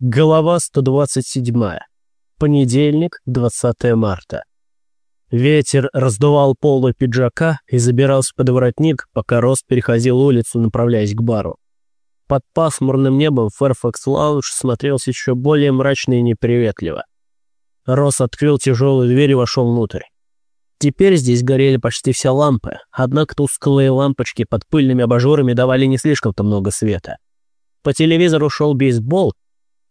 Голова 127. Понедельник, 20 марта. Ветер раздувал полы пиджака и забирался под воротник, пока Рос переходил улицу, направляясь к бару. Под пасмурным небом Фэрфакс Лаунж смотрелся еще более мрачно и неприветливо. Рос открыл тяжелую дверь и вошел внутрь. Теперь здесь горели почти все лампы, однако тусклые лампочки под пыльными абажурами давали не слишком-то много света. По телевизору шел бейсбол,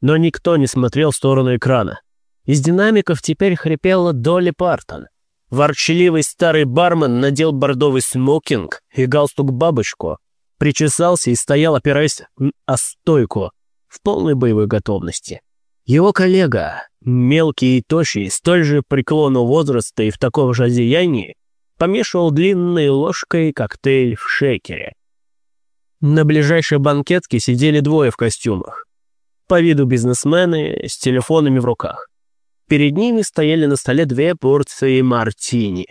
но никто не смотрел в сторону экрана. Из динамиков теперь хрипела Долли Партон. Ворчливый старый бармен надел бордовый смокинг и галстук-бабочку, причесался и стоял, опираясь о стойку, в полной боевой готовности. Его коллега, мелкий и тощий, столь же преклонного возраста и в таком же одеянии, помешивал длинной ложкой коктейль в шейкере. На ближайшей банкетке сидели двое в костюмах. По виду бизнесмены с телефонами в руках. Перед ними стояли на столе две порции мартини.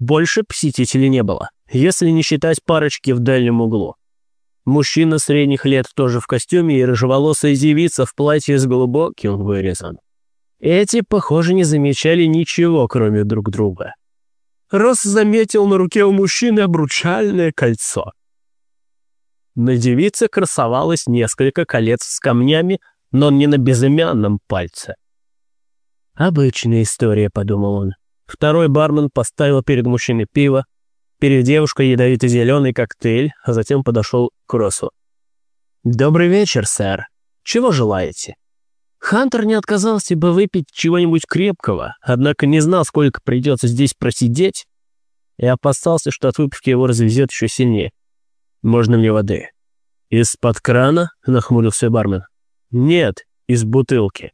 Больше посетителей не было, если не считать парочки в дальнем углу. Мужчина средних лет тоже в костюме и рыжеволосая девица в платье с глубоким вырезом. Эти, похоже, не замечали ничего, кроме друг друга. Росс заметил на руке у мужчины обручальное кольцо. На девице красовалось несколько колец с камнями, но не на безымянном пальце. «Обычная история», — подумал он. Второй бармен поставил перед мужчиной пиво, Перед девушкой ядовито-зеленый коктейль, а затем подошел к Росу. «Добрый вечер, сэр. Чего желаете?» Хантер не отказался бы выпить чего-нибудь крепкого, однако не знал, сколько придется здесь просидеть, и опасался, что от выпивки его развезет еще сильнее. «Можно мне воды?» «Из-под крана?» — нахмурился бармен. «Нет, из бутылки».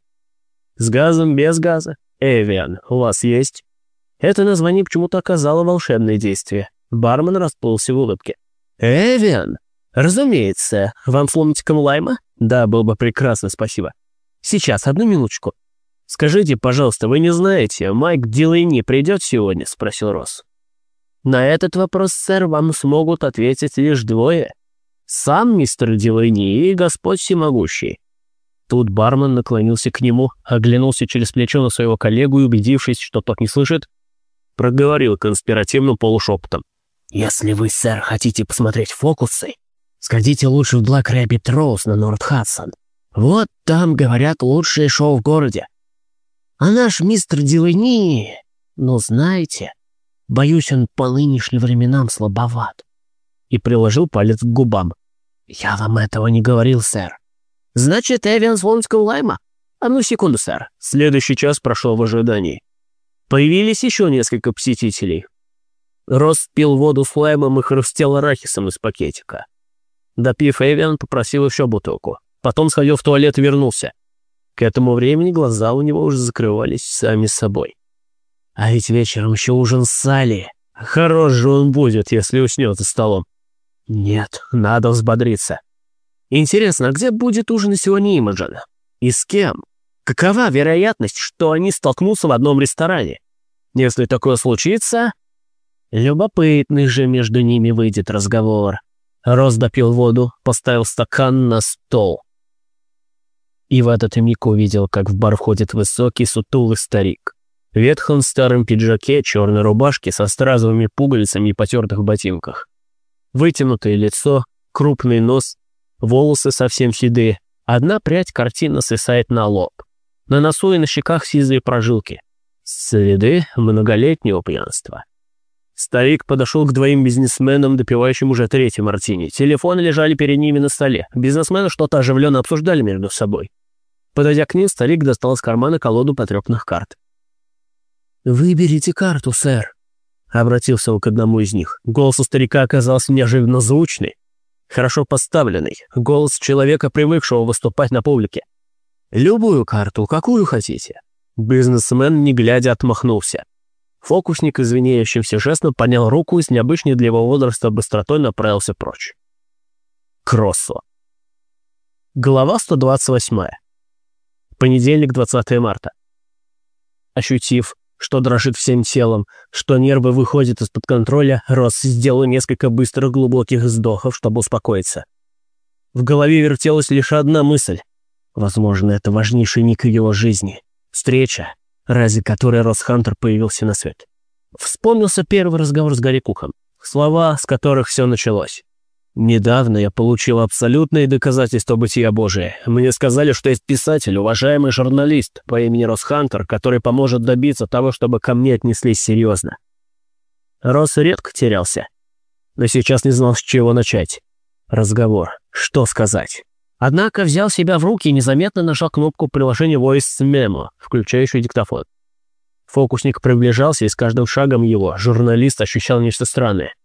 «С газом, без газа?» «Эвиан, у вас есть?» Это название почему-то оказало волшебное действие. Бармен расплылся в улыбке. «Эвиан? Разумеется. Вам с ломтиком лайма? Да, было бы прекрасно, спасибо. Сейчас, одну минуточку. Скажите, пожалуйста, вы не знаете, Майк Дилейни придет сегодня?» — спросил Росс. На этот вопрос, сэр, вам смогут ответить лишь двое. Сам мистер Дилейни и Господь Всемогущий. Тут бармен наклонился к нему, оглянулся через плечо на своего коллегу и, убедившись, что тот не слышит, проговорил конспиративным полушепотом. «Если вы, сэр, хотите посмотреть фокусы, сходите лучше в Black Rabbit Rose на Норт Хадсон. Вот там, говорят, лучшее шоу в городе. А наш мистер Дилани, ну знаете, боюсь, он по нынешним временам слабоват». И приложил палец к губам. «Я вам этого не говорил, сэр». «Значит, Эвиан Слонского лайма?» «Одну секунду, сэр». Следующий час прошел в ожидании. Появились еще несколько посетителей. Рос пил воду с лаймом и хрустел арахисом из пакетика. Допив Эвиан, попросил еще бутылку. Потом сходил в туалет и вернулся. К этому времени глаза у него уже закрывались сами собой. А ведь вечером еще ужин с Салли. Хорош же он будет, если уснет за столом. Нет, надо взбодриться. Интересно, а где будет ужин сегодня Имаджин? И с кем? Какова вероятность, что они столкнутся в одном ресторане? Если такое случится, любопытный же между ними выйдет разговор. Рос допил воду, поставил стакан на стол. И в этот миг увидел, как в бар входит высокий сутулый старик. Ветхом старом пиджаке, черной рубашке со стразовыми пуговицами и потертых ботинках. Вытянутое лицо, крупный нос, волосы совсем седые, одна прядь картина свисает на лоб. На носу и на щеках сизые прожилки. Следы многолетнего пьянства. Старик подошел к двоим бизнесменам, допивающим уже третий мартини. Телефоны лежали перед ними на столе. Бизнесмены что-то оживленно обсуждали между собой. Подойдя к ним, старик достал из кармана колоду потрепанных карт. «Выберите карту, сэр», — обратился он к одному из них. Голос у старика оказался неожиданно звучный, хорошо поставленный. Голос человека, привыкшего выступать на публике. «Любую карту, какую хотите». Бизнесмен, не глядя, отмахнулся. Фокусник извиняющимся жестом поднял руку и с необычной для его возраста быстротой направился прочь. Кроссо. Глава 128. Понедельник, 20 марта. Ощутив, что дрожит всем телом, что нервы выходят из-под контроля, Росс сделал несколько быстрых глубоких вздохов, чтобы успокоиться. В голове вертелась лишь одна мысль Возможно, это важнейший миг его жизни. Встреча, ради которой Росс Хантер появился на свет. Вспомнился первый разговор с Гарри Кухом. Слова, с которых все началось. Недавно я получил абсолютные доказательства бытия Божия. Мне сказали, что есть писатель, уважаемый журналист по имени Росс Хантер, который поможет добиться того, чтобы ко мне отнеслись серьезно. Росс редко терялся, но сейчас не знал, с чего начать. Разговор. Что сказать? Однако взял себя в руки и незаметно нажал кнопку приложения Voice Memo, включающую диктофон. Фокусник приближался, и с каждым шагом его журналист ощущал нечто странное.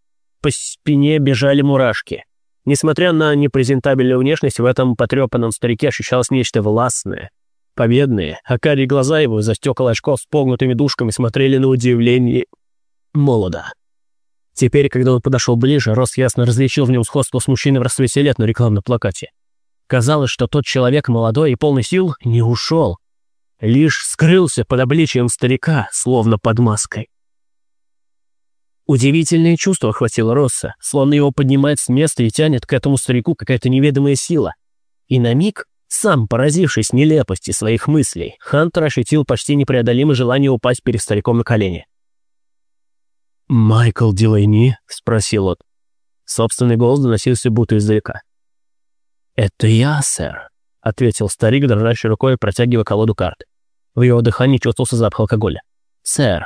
По спине бежали мурашки. Несмотря на непрезентабельную внешность, в этом потрепанном старике ощущалось нечто властное, победное, а карие глаза его за стекол очков с погнутыми душками смотрели на удивление молода. Теперь, когда он подошел ближе, Рос ясно различил в нем сходство с мужчиной в расцвете лет на рекламном плакате. Казалось, что тот человек молодой и полный сил не ушел, лишь скрылся под обличием старика, словно под маской. Удивительное чувство охватило Росса, словно его поднимает с места и тянет к этому старику какая-то неведомая сила. И на миг, сам поразившись нелепости своих мыслей, Хантер ощутил почти непреодолимое желание упасть перед стариком на колени. «Майкл Дилейни?» — спросил он. Собственный голос доносился будто издалека. «Это я, сэр», — ответил старик, дрожащей рукой, протягивая колоду карт. В его дыхании чувствовался запах алкоголя. «Сэр,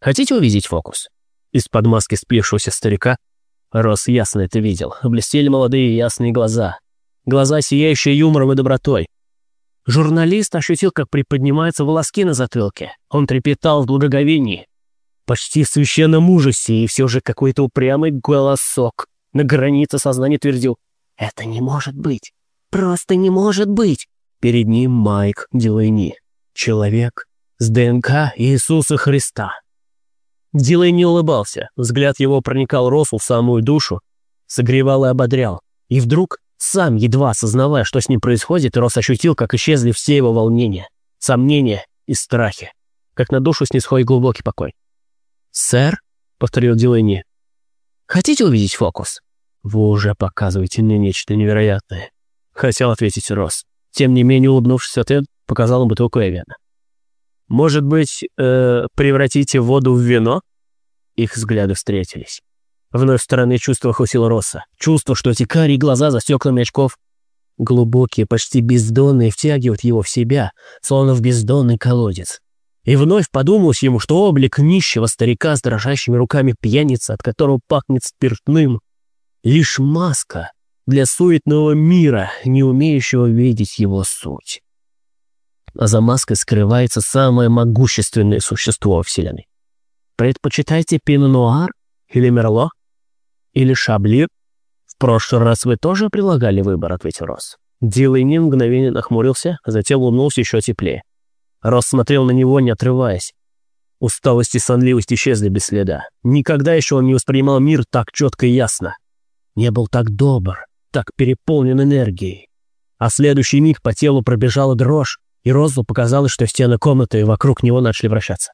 хотите увидеть фокус?» Из-под маски спившегося старика Рос ясно это видел. Блестели молодые ясные глаза. Глаза, сияющие юмором и добротой. Журналист ощутил, как приподнимаются волоски на затылке. Он трепетал в благоговении. Почти в священном ужасе, и все же какой-то упрямый голосок на границе сознания твердил «Это не может быть! Просто не может быть!» Перед ним Майк Дилейни. Человек с ДНК Иисуса Христа. Дилей не улыбался, взгляд его проникал Росу в самую душу, согревал и ободрял. И вдруг, сам едва осознавая, что с ним происходит, Рос ощутил, как исчезли все его волнения, сомнения и страхи, как на душу снисходит глубокий покой. «Сэр?» — повторил Дилейни. «Хотите увидеть фокус?» «Вы уже показываете мне нечто невероятное», — хотел ответить Рос. Тем не менее, улыбнувшись ответ, показал ему бутылку Эвена. «Может быть, э, превратите воду в вино?» Их взгляды встретились. Вновь странное чувство охватило Росса. Чувство, что эти карие глаза за стеклами очков глубокие, почти бездонные, втягивают его в себя, словно в бездонный колодец. И вновь подумалось ему, что облик нищего старика с дрожащими руками пьяницы, от которого пахнет спиртным, лишь маска для суетного мира, не умеющего видеть его суть а за маской скрывается самое могущественное существо во Вселенной. Предпочитаете Пино-Нуар или Мерло? Или Шабли? В прошлый раз вы тоже прилагали выбор, ответил Росс. Дилайнин мгновение нахмурился, а затем улыбнулся еще теплее. Росс смотрел на него, не отрываясь. Усталость и сонливость исчезли без следа. Никогда еще он не воспринимал мир так четко и ясно. Не был так добр, так переполнен энергией. А следующий миг по телу пробежала дрожь, и Розу показалось, что стены комнаты вокруг него начали вращаться.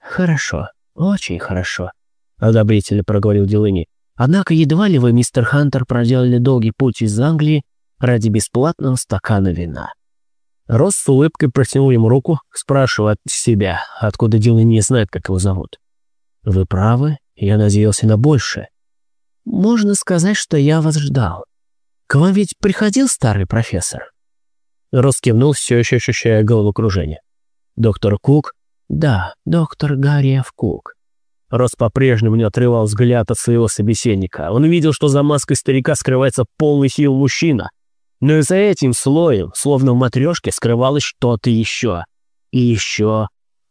«Хорошо, очень хорошо», — одобрительно проговорил Дилыни. «Однако едва ли вы, мистер Хантер, проделали долгий путь из Англии ради бесплатного стакана вина». Рос с улыбкой протянул ему руку, спрашивая от себя, откуда Дилыни не знает, как его зовут. «Вы правы, я надеялся на большее. Можно сказать, что я вас ждал. К вам ведь приходил старый профессор?» Рос кивнул, все еще ощущая головокружение. «Доктор Кук?» «Да, доктор Гарриев Кук». Рос по-прежнему не отрывал взгляд от своего собеседника. Он видел, что за маской старика скрывается полный сил мужчина. Но и за этим слоем, словно в матрешке, скрывалось что-то еще. И еще,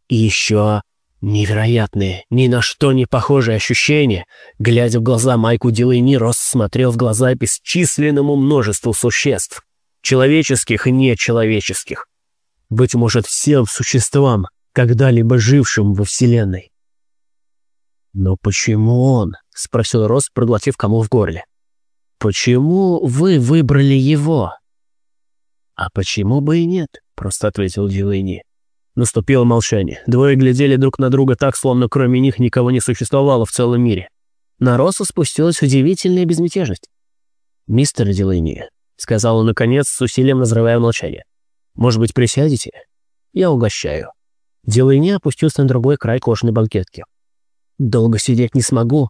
и еще. Невероятные, ни на что не похожие ощущения. Глядя в глаза Майку Дилайни, Рос смотрел в глаза бесчисленному множеству существ человеческих и нечеловеческих. Быть может, всем существам, когда-либо жившим во Вселенной. «Но почему он?» — спросил Рос, проглотив кому в горле. «Почему вы выбрали его?» «А почему бы и нет?» — просто ответил Дилейни. Наступило молчание. Двое глядели друг на друга так, словно кроме них никого не существовало в целом мире. На Роса спустилась удивительная безмятежность. «Мистер Дилейни, — сказал он наконец, с усилием разрывая молчание. Может быть, присядете? Я угощаю». Делайни опустился на другой край кожаной банкетки. «Долго сидеть не смогу.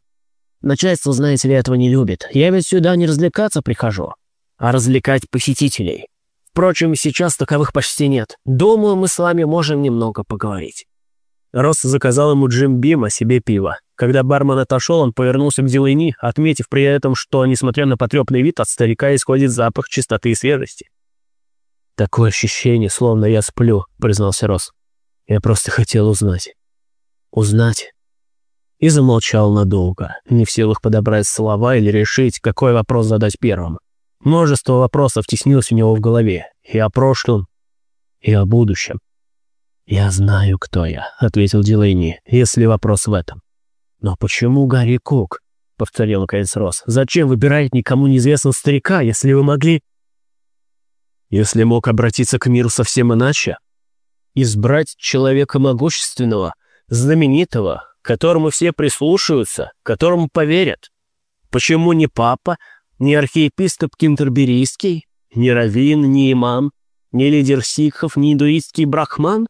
Начальство, знаете ли, этого не любит. Я ведь сюда не развлекаться прихожу, а развлекать посетителей. Впрочем, сейчас таковых почти нет. Думаю, мы с вами можем немного поговорить». Росс заказал ему Джим Бим, а себе пиво. Когда бармен отошел, он повернулся к Дилайни, отметив при этом, что, несмотря на потрепный вид, от старика исходит запах чистоты и свежести. «Такое ощущение, словно я сплю», — признался Росс. «Я просто хотел узнать». «Узнать?» И замолчал надолго, не в силах подобрать слова или решить, какой вопрос задать первым. Множество вопросов теснилось у него в голове. И о прошлом, и о будущем. «Я знаю, кто я», — ответил Дилейни, если вопрос в этом. «Но почему Гарри Кук?» — повторил наконец Росс. «Зачем выбирать никому неизвестного старика, если вы могли...» Если мог обратиться к миру совсем иначе, избрать человека могущественного, знаменитого, которому все прислушаются, которому поверят. Почему не папа, не архиепископ Кентерберийский, не раввин, не имам, не лидер сикхов, не индуистский брахман?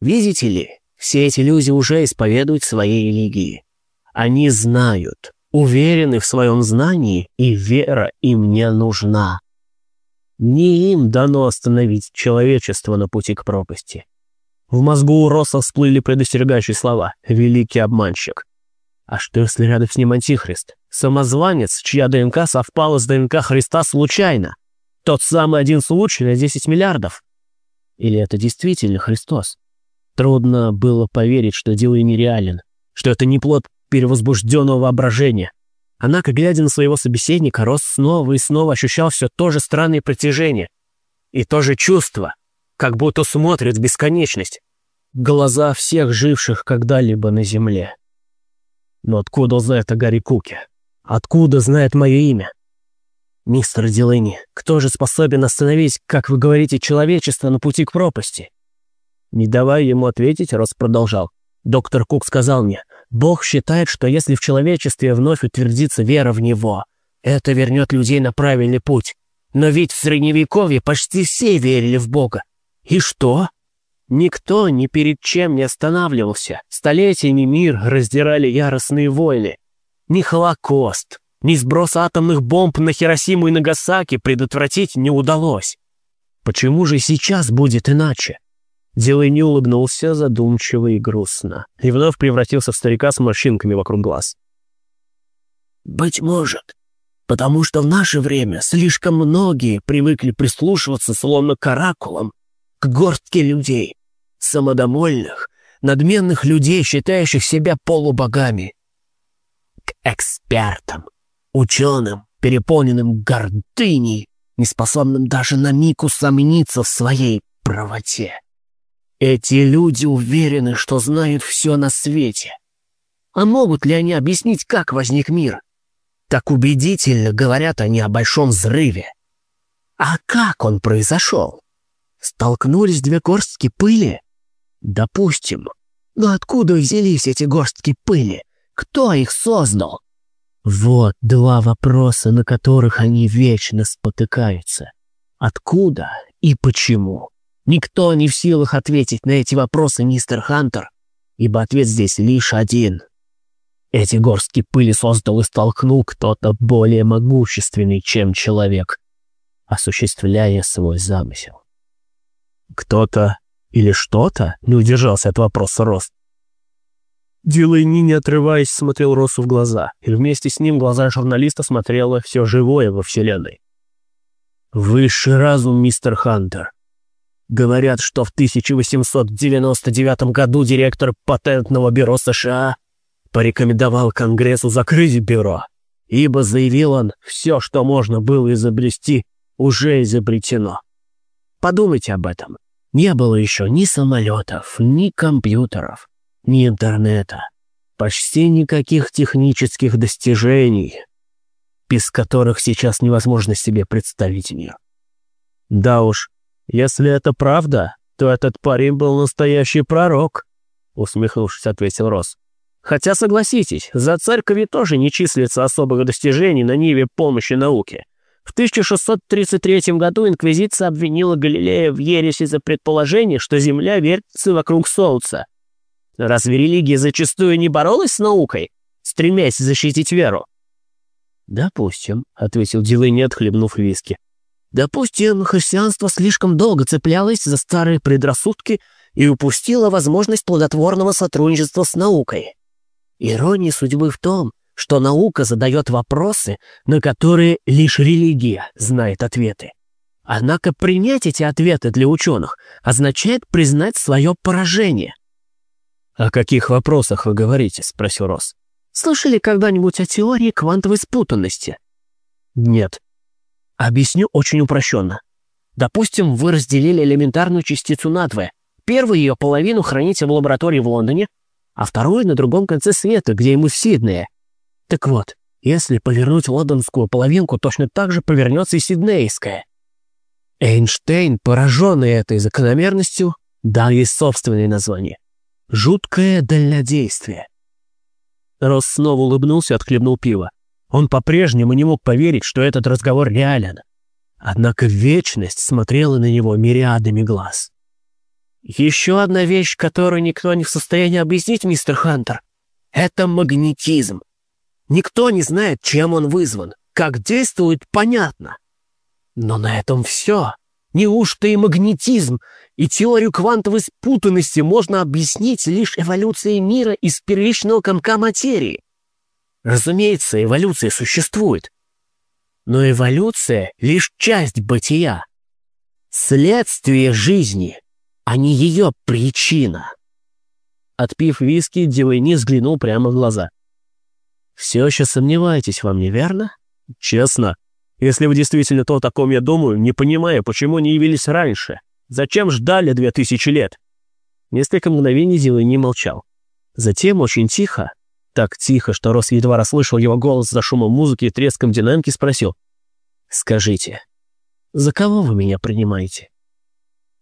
Видите ли, все эти люди уже исповедуют свои религии. Они знают, уверены в своем знании, и вера им не нужна. Не им дано остановить человечество на пути к пропасти. В мозгу у Росса всплыли предостерегающие слова «великий обманщик». А что если рядом с ним антихрист? Самозванец, чья ДНК совпала с ДНК Христа случайно? Тот самый один случай на 10 миллиардов? Или это действительно Христос? Трудно было поверить, что дело нереален, что это не плод перевозбужденного воображения. Однако, глядя на своего собеседника, Рос снова и снова ощущал все то же странное притяжение. И то же чувство, как будто смотрит в бесконечность. Глаза всех живших когда-либо на земле. Но откуда знает о Гарри Куке? Откуда знает мое имя? Мистер Дилейни, кто же способен остановить, как вы говорите, человечество на пути к пропасти? Не давая ему ответить, Рос продолжал. Доктор Кук сказал мне, Бог считает, что если в человечестве вновь утвердится вера в Него, это вернет людей на правильный путь. Но ведь в Средневековье почти все верили в Бога. И что? Никто ни перед чем не останавливался. Столетиями мир раздирали яростные войны. Ни Холокост, ни сброс атомных бомб на Хиросиму и Нагасаки предотвратить не удалось. Почему же сейчас будет иначе? Дилейни улыбнулся задумчиво и грустно, и вновь превратился в старика с морщинками вокруг глаз. «Быть может, потому что в наше время слишком многие привыкли прислушиваться словно к оракулам, к горстке людей, самодовольных, надменных людей, считающих себя полубогами, к экспертам, ученым, переполненным гордыней, неспособным даже на миг усомниться в своей правоте. Эти люди уверены, что знают все на свете. А могут ли они объяснить, как возник мир? Так убедительно говорят они о большом взрыве. А как он произошел? Столкнулись две горстки пыли? Допустим. Но откуда взялись эти горстки пыли? Кто их создал? Вот два вопроса, на которых они вечно спотыкаются. Откуда и почему? Никто не в силах ответить на эти вопросы, мистер Хантер, ибо ответ здесь лишь один. Эти горстки пыли создал и столкнул кто-то более могущественный, чем человек, осуществляя свой замысел. Кто-то или что-то не удержался от вопроса Рост. Дилайни, не отрываясь, смотрел Росу в глаза, и вместе с ним глаза журналиста смотрело все живое во Вселенной. «Высший разум, мистер Хантер», Говорят, что в 1899 году директор патентного бюро США порекомендовал Конгрессу закрыть бюро, ибо, заявил он, все, что можно было изобрести, уже изобретено. Подумайте об этом. Не было еще ни самолетов, ни компьютеров, ни интернета, почти никаких технических достижений, без которых сейчас невозможно себе представить мир. Да уж, «Если это правда, то этот парень был настоящий пророк», — усмехнувшись, ответил Рос. «Хотя, согласитесь, за церковью тоже не числится особых достижений на ниве помощи науке. В 1633 году Инквизиция обвинила Галилея в ереси за предположение, что Земля вертится вокруг Солнца. Разве религия зачастую не боролась с наукой, стремясь защитить веру? «Допустим», — ответил Дилейни, отхлебнув виски. «Допустим, христианство слишком долго цеплялось за старые предрассудки и упустило возможность плодотворного сотрудничества с наукой. Ирония судьбы в том, что наука задает вопросы, на которые лишь религия знает ответы. Однако принять эти ответы для ученых означает признать свое поражение. «О каких вопросах вы говорите?» — спросил Росс. Слышали когда-нибудь о теории квантовой спутанности? Нет. Объясню очень упрощенно. Допустим, вы разделили элементарную частицу надвое. Первую ее половину храните в лаборатории в Лондоне, а вторую на другом конце света, где ему Сиднея. Так вот, если повернуть лондонскую половинку, точно так же повернется и сиднейская. Эйнштейн, пораженный этой закономерностью, дал ей собственное название. Жуткое дальнодействие. Росс снова улыбнулся и отхлебнул пиво. Он по-прежнему не мог поверить, что этот разговор реален. Однако вечность смотрела на него мириадами глаз. «Еще одна вещь, которую никто не в состоянии объяснить, мистер Хантер, это магнетизм. Никто не знает, чем он вызван. Как действует, понятно. Но на этом все. Неужто и магнетизм, и теорию квантовой спутанности можно объяснить лишь эволюцией мира из первичного комка материи? Разумеется, эволюция существует. Но эволюция — лишь часть бытия. Следствие жизни, а не ее причина. Отпив виски, Дилайни взглянул прямо в глаза. «Все еще сомневаетесь во мне, верно?» «Честно», если вы действительно то, о ком я думаю, не понимаю, почему не явились раньше. Зачем ждали две тысячи лет?» Несколько мгновений не молчал. Затем очень тихо, так тихо, что Рос едва расслышал его голос за шумом музыки и треском динамики, спросил. «Скажите, за кого вы меня принимаете?»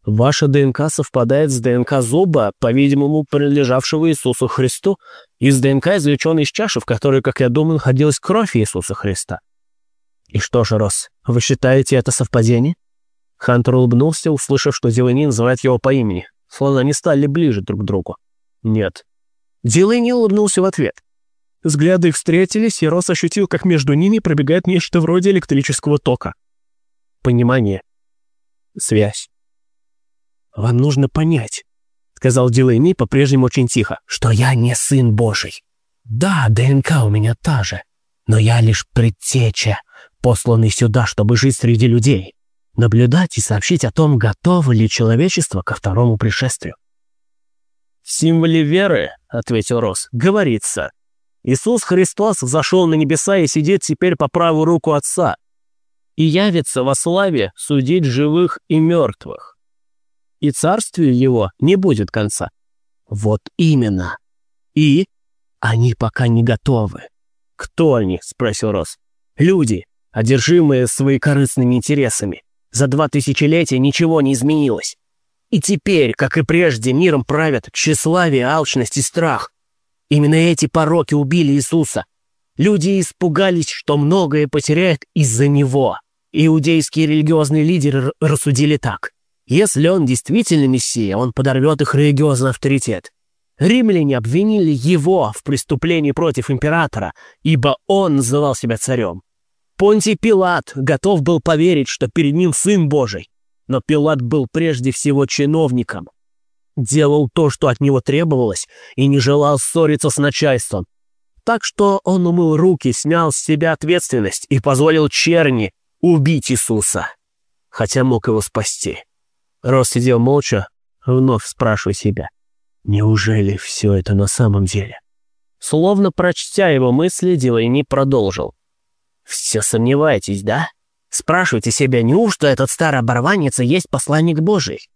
Ваша ДНК совпадает с ДНК зуба, по-видимому, принадлежавшего Иисусу Христу, и с ДНК, извлеченной из чаши, в которой, как я думаю, находилась кровь Иисуса Христа. «И что же, Росс, вы считаете это совпадение?» Хантер улыбнулся, услышав, что Дилани называет его по имени, словно они стали ближе друг к другу. «Нет». Дилани улыбнулся в ответ. Взгляды их встретились, и Росс ощутил, как между ними пробегает нечто вроде электрического тока. Понимание. Связь. «Вам нужно понять», — сказал Дилайни по-прежнему очень тихо, «что я не сын Божий. Да, ДНК у меня та же, но я лишь предтеча, посланный сюда, чтобы жить среди людей, наблюдать и сообщить о том, готово ли человечество ко второму пришествию. «В символе веры, — ответил Рос, — говорится, Иисус Христос взошел на небеса и сидит теперь по правую руку Отца и явится во славе судить живых и мертвых. И царствию его не будет конца. Вот именно. И они пока не готовы. «Кто они?» — спросил Рос. «Люди, одержимые своими корыстными интересами. За два тысячелетия ничего не изменилось. И теперь, как и прежде, миром правят тщеславие, алчность и страх. Именно эти пороки убили Иисуса. Люди испугались, что многое потеряют из-за него. Иудейские религиозные лидеры рассудили так. Если он действительно мессия, он подорвет их религиозный авторитет. Римляне обвинили его в преступлении против императора, ибо он называл себя царем. Понтий Пилат готов был поверить, что перед ним Сын Божий, но Пилат был прежде всего чиновником. Делал то, что от него требовалось, и не желал ссориться с начальством. Так что он умыл руки, снял с себя ответственность и позволил черни убить Иисуса, хотя мог его спасти. Рос сидел молча, вновь спрашивая себя, неужели все это на самом деле? Словно прочтя его мысли, Дилайни продолжил. Все сомневаетесь, да? Спрашивайте себя, неужто этот старый оборванец и есть посланник Божий?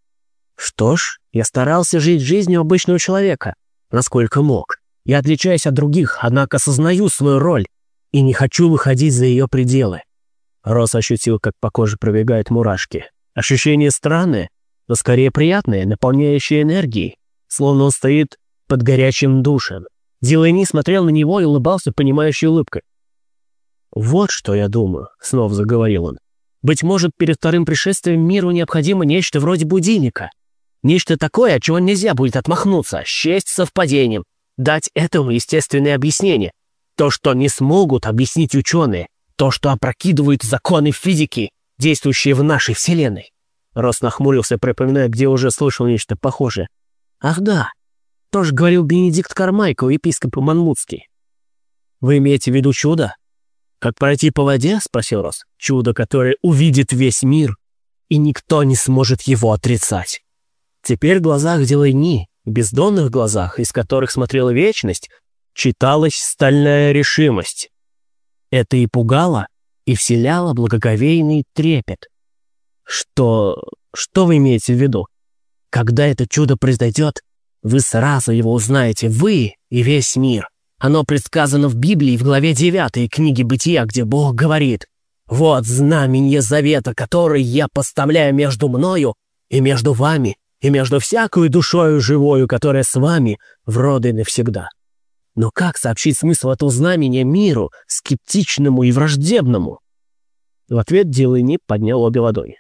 Что ж, я старался жить жизнью обычного человека, насколько мог. Я отличаюсь от других, однако осознаю свою роль и не хочу выходить за ее пределы. Рос ощутил, как по коже пробегают мурашки. Ощущение странное, но скорее приятное, наполняющее энергией, словно он стоит под горячим душем. Дилайни смотрел на него и улыбался понимающей улыбкой. «Вот что я думаю», — снова заговорил он. «Быть может, перед вторым пришествием миру необходимо нечто вроде будильника. Нечто такое, от чего нельзя будет отмахнуться, счесть совпадением, дать этому естественное объяснение. То, что не смогут объяснить ученые, то, что опрокидывают законы физики, действующие в нашей Вселенной». Рос нахмурился, припоминая, где уже слышал нечто похожее. «Ах да, тоже говорил Бенедикт Кармайкл, епископ Манмутский. Вы имеете в виду чудо? Как пройти по воде? Спросил Рос. Чудо, которое увидит весь мир, и никто не сможет его отрицать. Теперь в глазах Делайни, бездонных глазах, из которых смотрела вечность, читалась стальная решимость. Это и пугало, и вселяло благоговейный трепет. Что... что вы имеете в виду? Когда это чудо произойдет, вы сразу его узнаете, вы и весь мир. Оно предсказано в Библии в главе 9 книги Бытия, где Бог говорит «Вот знамение завета, который я поставляю между мною и между вами, и между всякой душою живою, которая с вами в роды навсегда». Но как сообщить смысл этого знамения миру, скептичному и враждебному? В ответ Дилыни поднял обе ладони.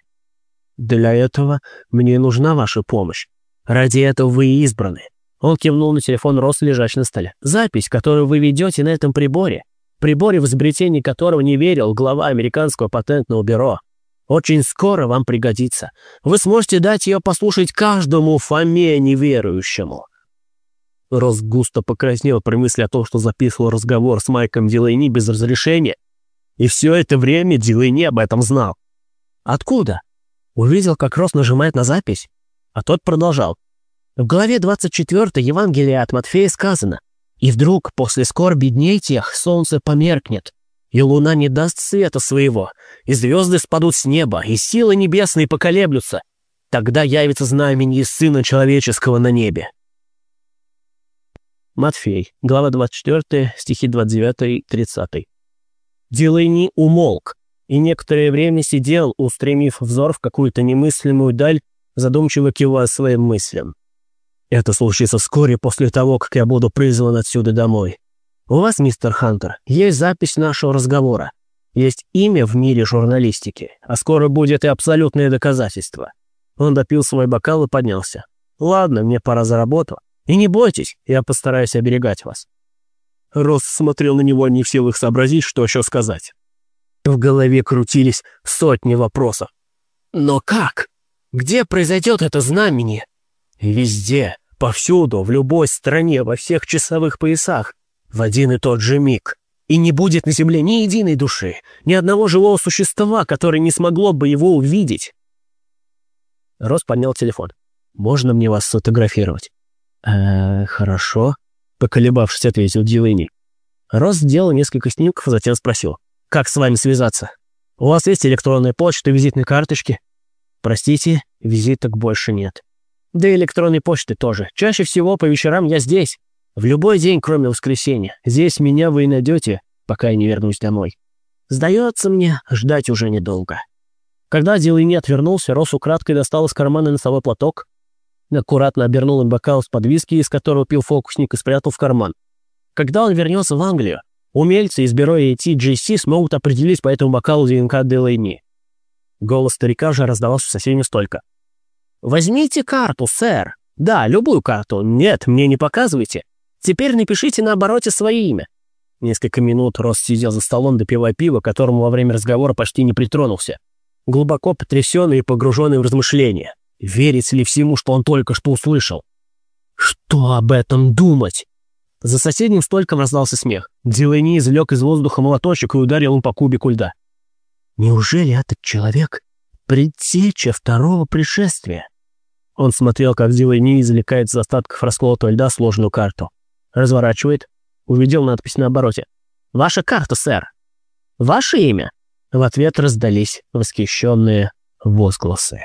«Для этого мне нужна ваша помощь. Ради этого вы избраны. Он кивнул на телефон Рос, лежащий на столе. Запись, которую вы ведете на этом приборе. Приборе, в изобретении которого не верил глава американского патентного бюро. Очень скоро вам пригодится. Вы сможете дать ее послушать каждому Фоме неверующему. Рос густо покраснел при мысли о том, что записывал разговор с Майком Дилейни без разрешения. И все это время Дилейни об этом знал. Откуда? Увидел, как Рос нажимает на запись. А тот продолжал. В главе 24 Евангелия от Матфея сказано «И вдруг после скорби дней тех солнце померкнет, и луна не даст света своего, и звезды спадут с неба, и силы небесные поколеблются. Тогда явится знамение Сына Человеческого на небе». Матфей, глава 24, стихи 29-30. Дилейни умолк, и некоторое время сидел, устремив взор в какую-то немыслимую даль, задумчиво кивая своим мыслям. «Это случится вскоре после того, как я буду призван отсюда домой. У вас, мистер Хантер, есть запись нашего разговора. Есть имя в мире журналистики, а скоро будет и абсолютное доказательство». Он допил свой бокал и поднялся. «Ладно, мне пора за работу. И не бойтесь, я постараюсь оберегать вас». Росс смотрел на него не в силах сообразить, что еще сказать. В голове крутились сотни вопросов. «Но как?» Где произойдет это знамение? Везде, повсюду, в любой стране, во всех часовых поясах, в один и тот же миг. И не будет на земле ни единой души, ни одного живого существа, которое не смогло бы его увидеть. Рос поднял телефон. «Можно мне вас сфотографировать?» «Э, хорошо», — поколебавшись, ответил Дилейни. Рос сделал несколько снимков, затем спросил. «Как с вами связаться? У вас есть электронная почта, визитные карточки?» Простите, визиток больше нет. Да и электронной почты тоже. Чаще всего по вечерам я здесь. В любой день, кроме воскресенья. Здесь меня вы и найдете, пока я не вернусь домой. Сдается мне, ждать уже недолго. Когда Дилайни отвернулся, Рос украдкой достал из кармана носовой платок, аккуратно обернул им бокал с под виски, из которого пил фокусник, и спрятал в карман. Когда он вернется в Англию, умельцы из бюро ATGC смогут определить по этому бокалу ДНК Делайни. Голос старика же раздавался в соседнем столько. «Возьмите карту, сэр. Да, любую карту. Нет, мне не показывайте. Теперь напишите на обороте свое имя». Несколько минут Рос сидел за столом, допивая пиво, которому во время разговора почти не притронулся. Глубоко потрясенный и погруженный в размышления. Верить ли всему, что он только что услышал? Что об этом думать? За соседним столиком раздался смех. Дилайни извлек из воздуха молоточек и ударил им по кубику льда. Неужели этот человек — предтеча второго пришествия? Он смотрел, как Дилайни извлекает из остатков расколотого льда сложную карту. Разворачивает, увидел надпись на обороте. «Ваша карта, сэр!» «Ваше имя?» В ответ раздались восхищенные возгласы.